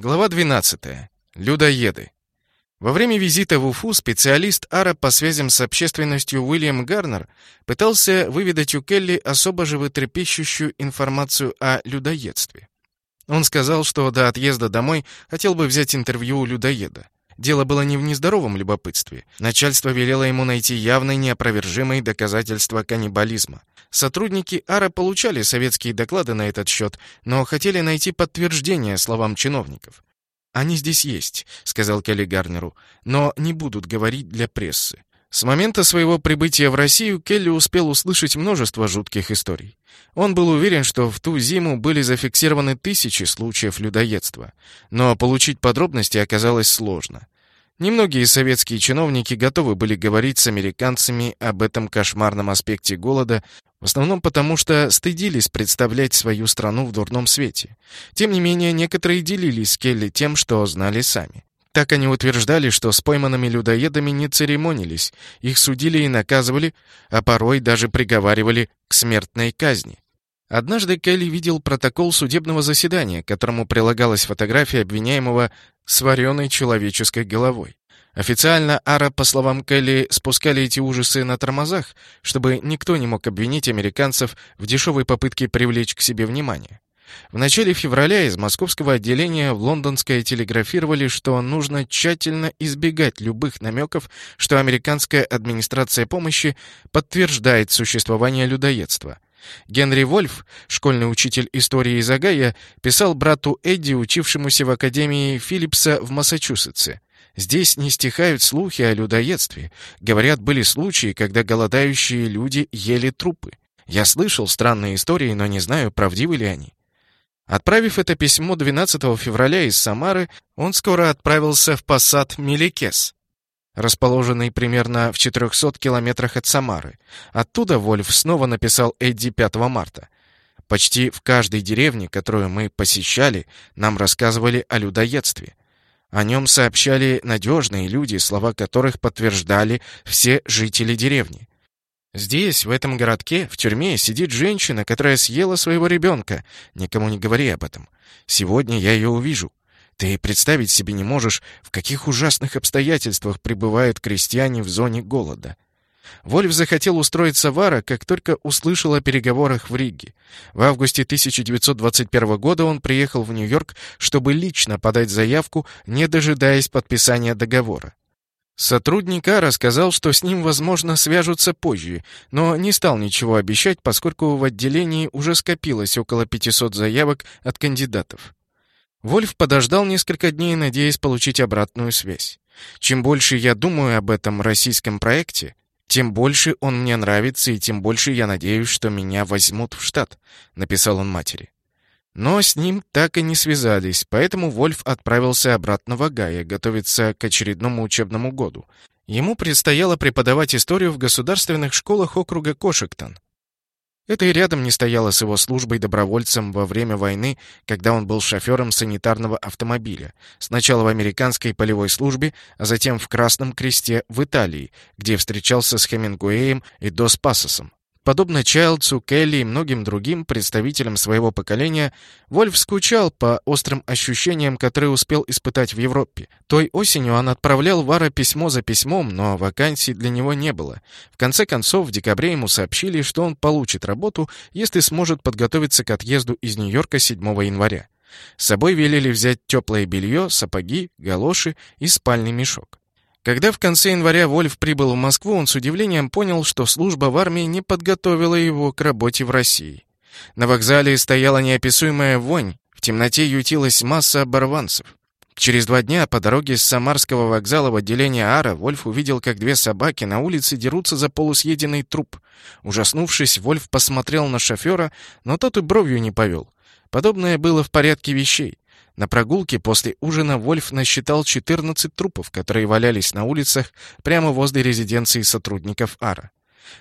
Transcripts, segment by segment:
Глава 12. Людоеды. Во время визита в Уфу специалист АРА по связям с общественностью Уильям Гарнер пытался выведать у Келли особо животрепещущую информацию о людоедстве. Он сказал, что до отъезда домой хотел бы взять интервью у людоеда. Дело было не в нездоровом любопытстве. Начальство велело ему найти явные неопровержимые доказательства каннибализма. Сотрудники АРА получали советские доклады на этот счет, но хотели найти подтверждение словам чиновников. «Они здесь есть», — сказал Келли Гарнеру, «но не будут говорить для прессы». С момента своего прибытия в Россию Келли успел услышать множество жутких историй. Он был уверен, что в ту зиму были зафиксированы тысячи случаев людоедства, но получить подробности оказалось сложно. Немногие советские чиновники готовы были говорить с американцами об этом кошмарном аспекте голода, в основном потому, что стыдились представлять свою страну в дурном свете. Тем не менее, некоторые делились с Келли тем, что знали сами. Так они утверждали, что с пойманными людоедами не церемонились, их судили и наказывали, а порой даже приговаривали к смертной казни. Однажды Келли видел протокол судебного заседания, к которому прилагалась фотография обвиняемого с вареной человеческой головой. Официально Ара, по словам Келли, спускали эти ужасы на тормозах, чтобы никто не мог обвинить американцев в дешевой попытке привлечь к себе внимание. В начале февраля из московского отделения в лондонское телеграфировали, что нужно тщательно избегать любых намеков, что американская администрация помощи подтверждает существование людоедства – Генри Вольф, школьный учитель истории из Огайо, писал брату Эдди, учившемуся в Академии Филлипса в Массачусетсе. Здесь не стихают слухи о людоедстве. Говорят, были случаи, когда голодающие люди ели трупы. Я слышал странные истории, но не знаю, правдивы ли они. Отправив это письмо 12 февраля из Самары, он скоро отправился в посад Меликес, расположенный примерно в 400 километрах от Самары. Оттуда Вольф снова написал Эдди 5 марта. Почти в каждой деревне, которую мы посещали, нам рассказывали о людоедстве. О нем сообщали надежные люди, слова которых подтверждали все жители деревни. Здесь, в этом городке, в тюрьме, сидит женщина, которая съела своего ребенка. Никому не говори об этом. Сегодня я ее увижу. Ты представить себе не можешь, в каких ужасных обстоятельствах пребывают крестьяне в зоне голода. Вольф захотел устроиться в Ара, как только услышал о переговорах в Риге. В августе 1921 года он приехал в Нью-Йорк, чтобы лично подать заявку, не дожидаясь подписания договора. Сотрудник Ара сказал, что с ним, возможно, свяжутся позже, но не стал ничего обещать, поскольку в отделении уже скопилось около 500 заявок от кандидатов. Вольф подождал несколько дней, надеясь получить обратную связь. Чем больше я думаю об этом российском проекте, тем больше он мне нравится и тем больше я надеюсь, что меня возьмут в штат, написал он матери. Но с ним так и не связались, поэтому Вольф отправился обратно в Огайо готовиться к очередному учебному году. Ему предстояло преподавать историю в государственных школах округа Кошектон. Это и рядом не стояло с его службой добровольцем во время войны, когда он был шофером санитарного автомобиля. Сначала в американской полевой службе, а затем в Красном Кресте в Италии, где встречался с Хемингуэем и Дос Пасосом. Подобно Чайлдсу, Келли и многим другим представителям своего поколения, Вольф скучал по острым ощущениям, которые успел испытать в Европе. Той осенью он отправлял Вара письмо за письмом, но вакансий для него не было. В конце концов, в декабре ему сообщили, что он получит работу, если сможет подготовиться к отъезду из Нью-Йорка 7 января. С собой велели взять теплое белье, сапоги, галоши и спальный мешок. Когда в конце января Вольф прибыл в Москву, он с удивлением понял, что служба в армии не подготовила его к работе в России. На вокзале стояла неописуемая вонь, в темноте ютилась масса оборванцев. Через два дня по дороге с Самарского вокзала в отделение Ара Вольф увидел, как две собаки на улице дерутся за полусъеденный труп. Ужаснувшись, Вольф посмотрел на шофера, но тот и бровью не повел. Подобное было в порядке вещей. На прогулке после ужина Вольф насчитал 14 трупов, которые валялись на улицах прямо возле резиденции сотрудников АРА.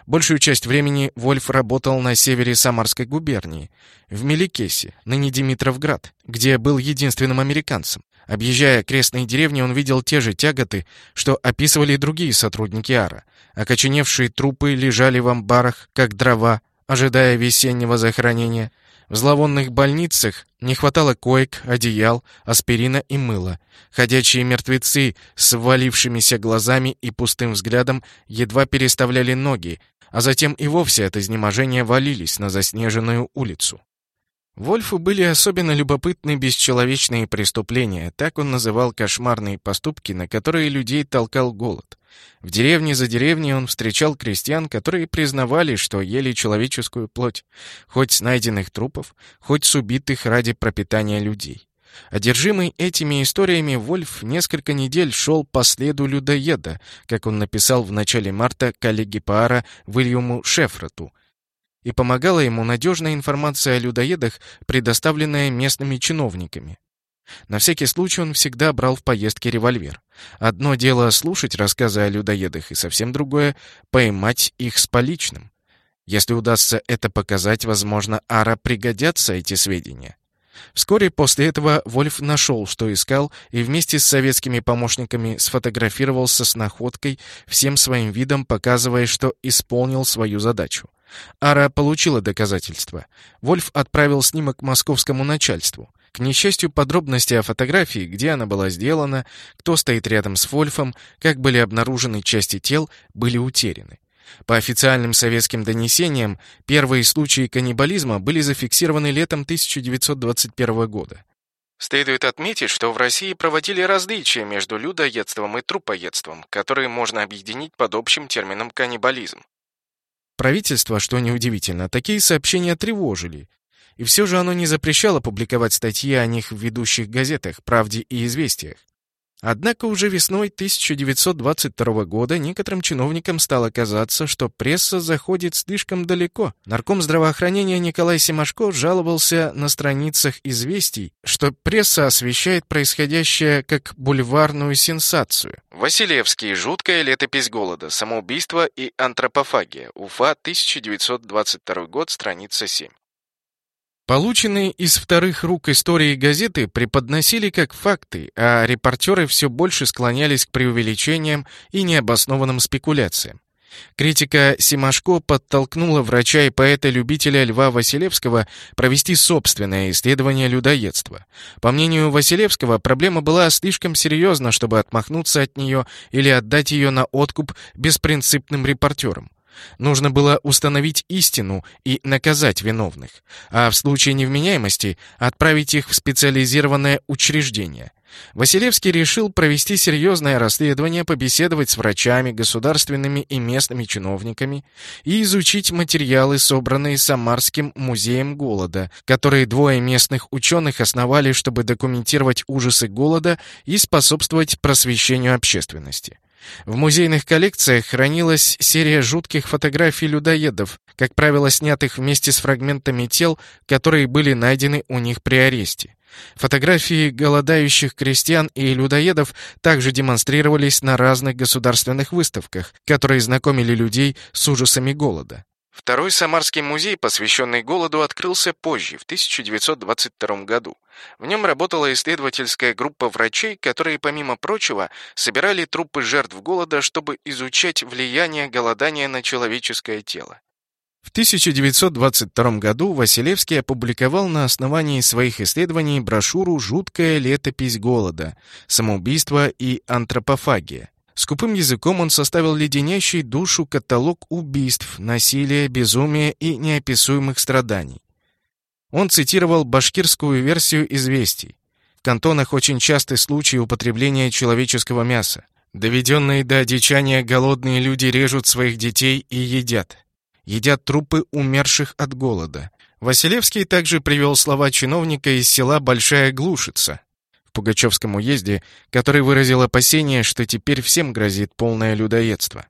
Большую часть времени Вольф работал на севере Самарской губернии, в Меликесе, ныне Димитровград, где был единственным американцем. Объезжая окрестные деревни, он видел те же тяготы, что описывали другие сотрудники АРА. Окоченевшие трупы лежали в амбарах, как дрова, ожидая весеннего захоронения – В зловонных больницах не хватало коек, одеял, аспирина и мыла. Ходячие мертвецы с валившимися глазами и пустым взглядом едва переставляли ноги, а затем и вовсе от изнеможения валились на заснеженную улицу. Вольфу были особенно любопытны бесчеловечные преступления, так он называл кошмарные поступки, на которые людей толкал голод. В деревне за деревней он встречал крестьян, которые признавали, что ели человеческую плоть, хоть с найденных трупов, хоть с убитых ради пропитания людей. Одержимый этими историями, Вольф несколько недель шел по следу людоеда, как он написал в начале марта коллеге Паара Уильяму Шефрату, и помогала ему надежная информация о людоедах, предоставленная местными чиновниками. На всякий случай он всегда брал в поездке револьвер. Одно дело слушать рассказы о людоедах, и совсем другое — поймать их с поличным. Если удастся это показать, возможно, Ара пригодятся эти сведения. Вскоре после этого Вольф нашел, что искал, и вместе с советскими помощниками сфотографировался с находкой, всем своим видом показывая, что исполнил свою задачу. Ара получила доказательства. Вольф отправил снимок московскому начальству. К несчастью, подробности о фотографии, где она была сделана, кто стоит рядом с Вольфом, как были обнаружены части тел, были утеряны. По официальным советским донесениям, первые случаи каннибализма были зафиксированы летом 1921 года. Следует отметить, что в России проводили различия между людоедством и трупоедством, которые можно объединить под общим термином каннибализм. Правительство, что неудивительно, такие сообщения тревожили. И все же оно не запрещало публиковать статьи о них в ведущих газетах «Правде» и «Известиях». Однако уже весной 1922 года некоторым чиновникам стало казаться, что пресса заходит слишком далеко. Нарком здравоохранения Николай Семашко жаловался на страницах «Известий», что пресса освещает происходящее как бульварную сенсацию. Василевский. Жуткая летопись голода. Самоубийство и антропофагия. Уфа, 1922 год, страница 7. Полученные из вторых рук истории газеты преподносили как факты, а репортеры все больше склонялись к преувеличениям и необоснованным спекуляциям. Критика Симашко подтолкнула врача и поэта-любителя Льва Василевского провести собственное исследование людоедства. По мнению Василевского, проблема была слишком серьезна, чтобы отмахнуться от нее или отдать ее на откуп беспринципным репортерам. Нужно было установить истину и наказать виновных, а в случае невменяемости отправить их в специализированное учреждение. Василевский решил провести серьезное расследование, побеседовать с врачами, государственными и местными чиновниками и изучить материалы, собранные Самарским музеем голода, которые двое местных ученых основали, чтобы документировать ужасы голода и способствовать просвещению общественности. В музейных коллекциях хранилась серия жутких фотографий людоедов, как правило, снятых вместе с фрагментами тел, которые были найдены у них при аресте. Фотографии голодающих крестьян и людоедов также демонстрировались на разных государственных выставках, которые знакомили людей с ужасами голода. Второй Самарский музей, посвященный голоду, открылся позже, в 1922 году. В нем работала исследовательская группа врачей, которые, помимо прочего, собирали трупы жертв голода, чтобы изучать влияние голодания на человеческое тело. В 1922 году Василевский опубликовал на основании своих исследований брошюру «Жуткая летопись голода. Самоубийство и антропофагия», Скупым языком он составил леденящий душу каталог убийств, насилия, безумия и неописуемых страданий. Он цитировал башкирскую версию известий. В кантонах очень частый случай употребления человеческого мяса. Доведенные до одичания голодные люди режут своих детей и едят. Едят трупы умерших от голода. Василевский также привел слова чиновника из села Большая Глушица, Пугачевском уезде, который выразил опасение, что теперь всем грозит полное людоедство.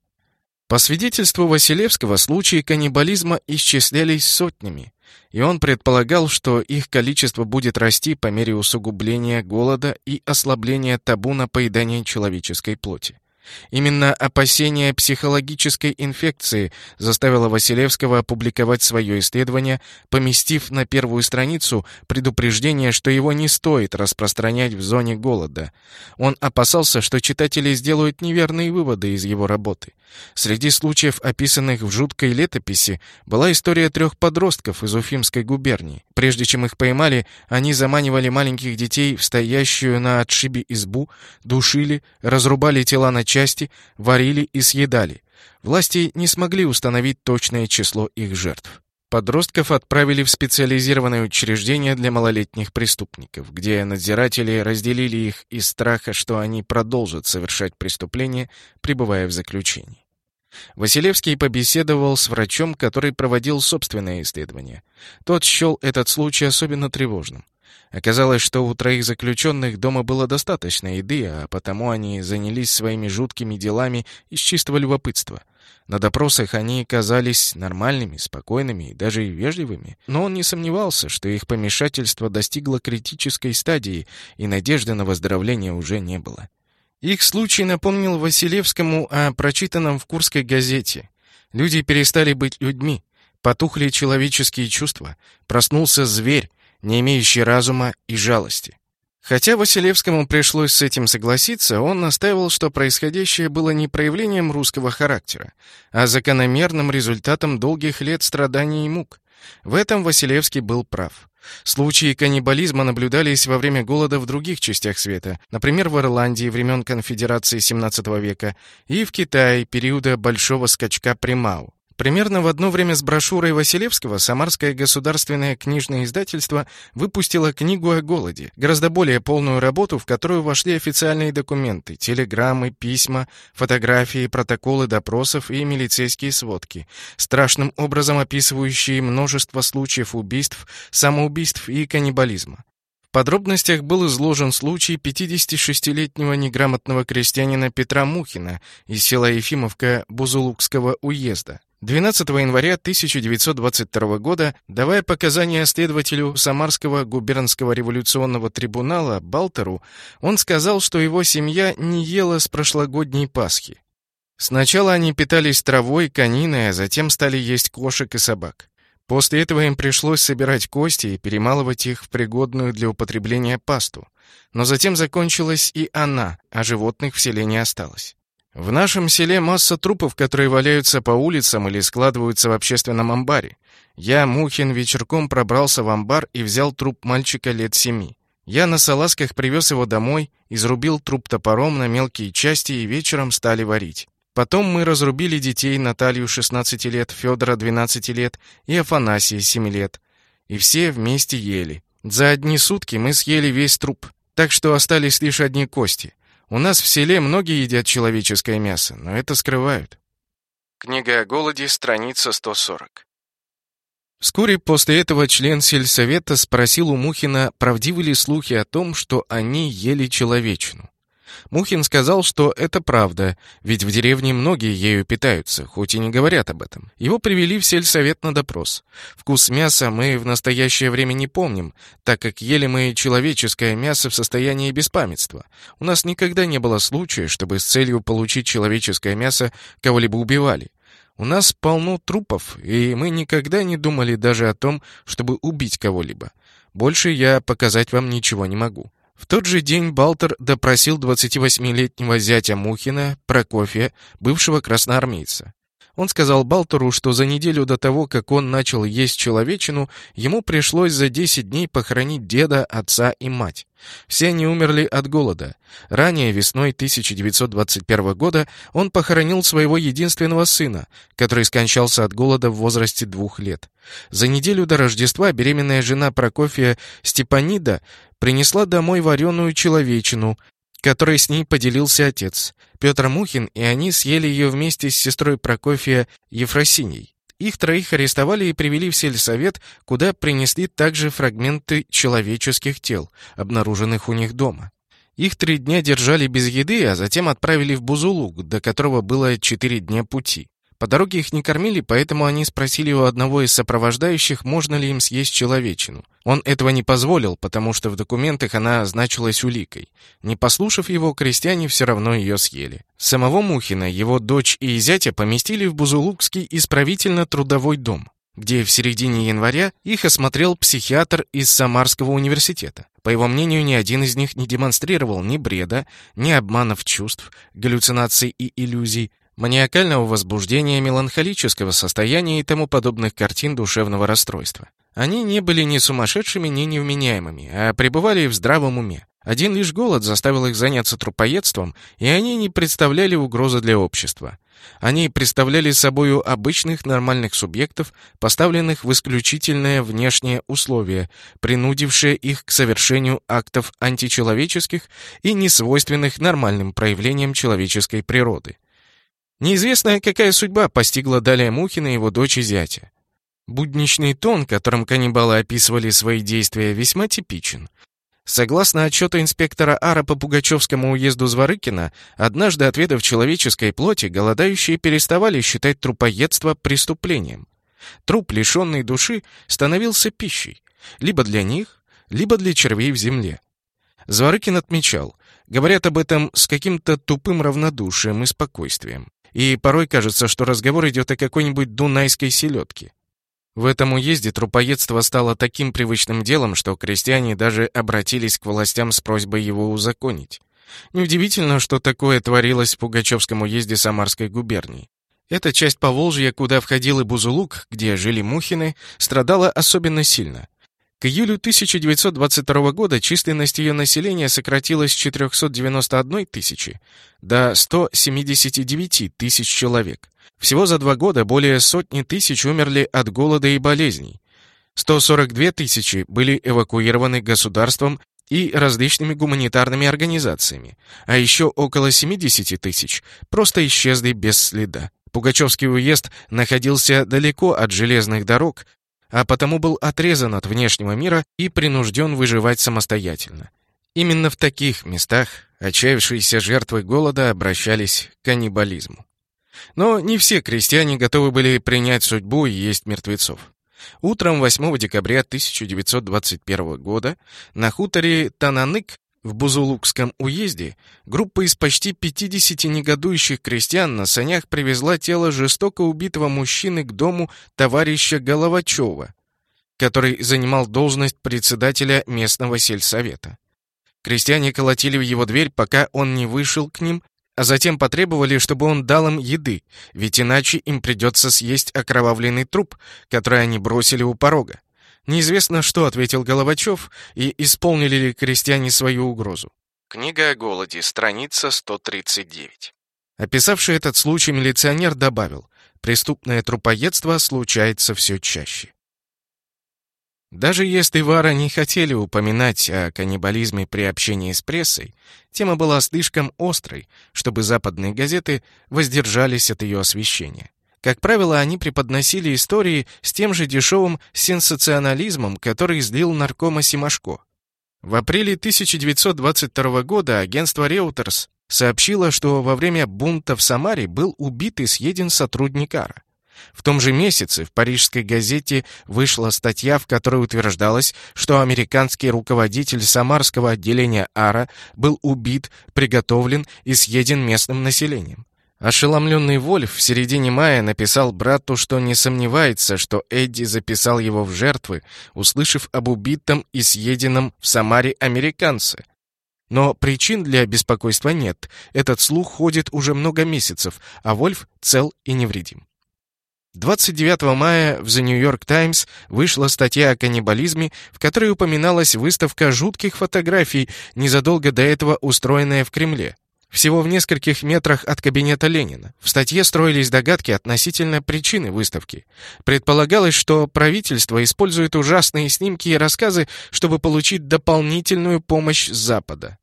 По свидетельству Василевского, случаи каннибализма исчислялись сотнями, и он предполагал, что их количество будет расти по мере усугубления голода и ослабления табу на поедание человеческой плоти. Именно опасение психологической инфекции заставило Василевского опубликовать свое исследование, поместив на первую страницу предупреждение, что его не стоит распространять в зоне голода. Он опасался, что читатели сделают неверные выводы из его работы. Среди случаев, описанных в жуткой летописи, была история трех подростков из Уфимской губернии. Прежде чем их поймали, они заманивали маленьких детей в стоящую на отшибе избу, душили, разрубали тела на части, варили и съедали. Власти не смогли установить точное число их жертв. Подростков отправили в специализированное учреждение для малолетних преступников, где надзиратели разделили их из страха, что они продолжат совершать преступления, пребывая в заключении. Василевский побеседовал с врачом, который проводил собственное исследование. Тот счел этот случай особенно тревожным. Оказалось, что у троих заключенных дома было достаточно еды, а потому они занялись своими жуткими делами из чистого любопытства. На допросах они казались нормальными, спокойными и даже вежливыми, но он не сомневался, что их помешательство достигло критической стадии, и надежды на выздоровление уже не было. Их случай напомнил Василевскому о прочитанном в Курской газете. Люди перестали быть людьми, потухли человеческие чувства, проснулся зверь, не имеющий разума и жалости. Хотя Василевскому пришлось с этим согласиться, он настаивал, что происходящее было не проявлением русского характера, а закономерным результатом долгих лет страданий и мук. В этом Василевский был прав. Случаи каннибализма наблюдались во время голода в других частях света, например, в Ирландии времен конфедерации XVII века и в Китае периода Большого скачка Примау. Примерно в одно время с брошюрой Василевского Самарское государственное книжное издательство выпустило книгу о голоде, гораздо более полную работу, в которую вошли официальные документы, телеграммы, письма, фотографии, протоколы допросов и милицейские сводки, страшным образом описывающие множество случаев убийств, самоубийств и каннибализма. В подробностях был изложен случай 56-летнего неграмотного крестьянина Петра Мухина из села Ефимовка Бузулукского уезда. 12 января 1922 года, давая показания следователю Самарского губернского революционного трибунала Балтеру, он сказал, что его семья не ела с прошлогодней Пасхи. Сначала они питались травой, кониной, а затем стали есть кошек и собак. После этого им пришлось собирать кости и перемалывать их в пригодную для употребления пасту. Но затем закончилась и она, а животных в селе не осталось. В нашем селе масса трупов, которые валяются по улицам или складываются в общественном амбаре. Я, Мухин, вечерком пробрался в амбар и взял труп мальчика лет семи. Я на салазках привез его домой, изрубил труп топором на мелкие части и вечером стали варить. Потом мы разрубили детей Наталью 16 лет, Федора 12 лет и Афанасия 7 лет. И все вместе ели. За одни сутки мы съели весь труп, так что остались лишь одни кости. У нас в селе многие едят человеческое мясо, но это скрывают. Книга о голоде, страница 140. Вскоре после этого член сельсовета спросил у Мухина, правдивы ли слухи о том, что они ели человечину. Мухин сказал, что это правда, ведь в деревне многие ею питаются, хоть и не говорят об этом. Его привели в сельсовет на допрос. Вкус мяса мы в настоящее время не помним, так как ели мы человеческое мясо в состоянии беспамятства. У нас никогда не было случая, чтобы с целью получить человеческое мясо кого-либо убивали. У нас полно трупов, и мы никогда не думали даже о том, чтобы убить кого-либо. Больше я показать вам ничего не могу. В тот же день Балтер допросил 28-летнего зятя Мухина, Прокофия, бывшего красноармейца. Он сказал Балтеру, что за неделю до того, как он начал есть человечину, ему пришлось за 10 дней похоронить деда, отца и мать. Все они умерли от голода. Ранее, весной 1921 года, он похоронил своего единственного сына, который скончался от голода в возрасте двух лет. За неделю до Рождества беременная жена Прокофия Степанида принесла домой вареную человечину, которой с ней поделился отец. Петр Мухин, и они съели ее вместе с сестрой Прокофия Ефросиней. Их троих арестовали и привели в сельсовет, куда принесли также фрагменты человеческих тел, обнаруженных у них дома. Их три дня держали без еды, а затем отправили в Бузулук, до которого было четыре дня пути. По дороге их не кормили, поэтому они спросили у одного из сопровождающих, можно ли им съесть человечину. Он этого не позволил, потому что в документах она значилась уликой. Не послушав его, крестьяне все равно ее съели. Самого Мухина, его дочь и зятя поместили в Бузулукский исправительно-трудовой дом, где в середине января их осмотрел психиатр из Самарского университета. По его мнению, ни один из них не демонстрировал ни бреда, ни обманов чувств, галлюцинаций и иллюзий, маниакального возбуждения, меланхолического состояния и тому подобных картин душевного расстройства. Они не были ни сумасшедшими, ни невменяемыми, а пребывали в здравом уме. Один лишь голод заставил их заняться трупоедством, и они не представляли угрозы для общества. Они представляли собою обычных нормальных субъектов, поставленных в исключительное внешнее условие, принудившее их к совершению актов античеловеческих и несвойственных нормальным проявлениям человеческой природы. Неизвестно, какая судьба постигла далее Мухина и его дочь и зятя. Будничный тон, которым каннибалы описывали свои действия, весьма типичен. Согласно отчету инспектора Ара по Пугачевскому уезду Зворыкина, однажды отведав человеческой плоти, голодающие переставали считать трупоедство преступлением. Труп, лишенный души, становился пищей, либо для них, либо для червей в земле. Зворыкин отмечал, говорят об этом с каким-то тупым равнодушием и спокойствием. И порой кажется, что разговор идет о какой-нибудь дунайской селедке. В этом уезде трупоедство стало таким привычным делом, что крестьяне даже обратились к властям с просьбой его узаконить. Неудивительно, что такое творилось в Пугачевском уезде Самарской губернии. Эта часть Поволжья, куда входил и Бузулук, где жили Мухины, страдала особенно сильно. К июлю 1922 года численность ее населения сократилась с 491 тысячи до 179 тысяч человек. Всего за два года более сотни тысяч умерли от голода и болезней. 142 тысячи были эвакуированы государством и различными гуманитарными организациями, а еще около 70 тысяч просто исчезли без следа. Пугачевский уезд находился далеко от железных дорог, а потому был отрезан от внешнего мира и принужден выживать самостоятельно. Именно в таких местах отчаявшиеся жертвы голода обращались к каннибализму. Но не все крестьяне готовы были принять судьбу и есть мертвецов. Утром 8 декабря 1921 года на хуторе Тананык в Бузулукском уезде группа из почти 50 негодующих крестьян на санях привезла тело жестоко убитого мужчины к дому товарища Головачева, который занимал должность председателя местного сельсовета. Крестьяне колотили в его дверь, пока он не вышел к ним а затем потребовали, чтобы он дал им еды, ведь иначе им придется съесть окровавленный труп, который они бросили у порога. Неизвестно, что ответил Головачев, и исполнили ли крестьяне свою угрозу. Книга о голоде, страница 139. Описавший этот случай милиционер добавил, преступное трупоедство случается все чаще. Даже если Вара не хотели упоминать о каннибализме при общении с прессой, тема была слишком острой, чтобы западные газеты воздержались от ее освещения. Как правило, они преподносили истории с тем же дешевым сенсационализмом, который излил наркома Симашко. В апреле 1922 года агентство Reuters сообщило, что во время бунта в Самаре был убит и съеден сотрудник АРА. В том же месяце в парижской газете вышла статья, в которой утверждалось, что американский руководитель самарского отделения АРА был убит, приготовлен и съеден местным населением. Ошеломленный Вольф в середине мая написал брату, что не сомневается, что Эдди записал его в жертвы, услышав об убитом и съеденном в Самаре американце. Но причин для беспокойства нет. Этот слух ходит уже много месяцев, а Вольф цел и невредим. 29 мая в The New York Times вышла статья о каннибализме, в которой упоминалась выставка жутких фотографий, незадолго до этого устроенная в Кремле. Всего в нескольких метрах от кабинета Ленина. В статье строились догадки относительно причины выставки. Предполагалось, что правительство использует ужасные снимки и рассказы, чтобы получить дополнительную помощь с Запада.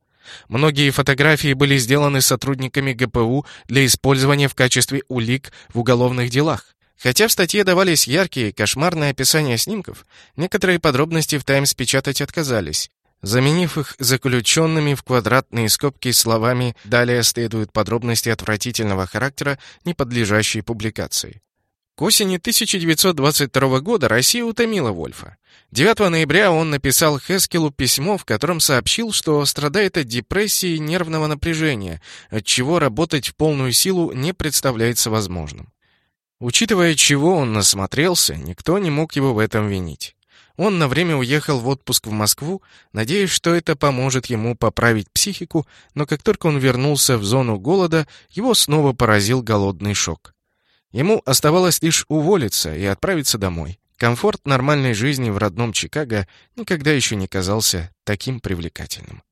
Многие фотографии были сделаны сотрудниками ГПУ для использования в качестве улик в уголовных делах. Хотя в статье давались яркие, кошмарные описания снимков, некоторые подробности в «Таймс» печатать отказались, заменив их заключенными в квадратные скобки словами «Далее следуют подробности отвратительного характера, не подлежащие публикации». К осени 1922 года Россия утомила Вольфа. 9 ноября он написал Хескелу письмо, в котором сообщил, что страдает от депрессии и нервного напряжения, отчего работать в полную силу не представляется возможным. Учитывая, чего он насмотрелся, никто не мог его в этом винить. Он на время уехал в отпуск в Москву, надеясь, что это поможет ему поправить психику, но как только он вернулся в зону голода, его снова поразил голодный шок. Ему оставалось лишь уволиться и отправиться домой. Комфорт нормальной жизни в родном Чикаго никогда еще не казался таким привлекательным.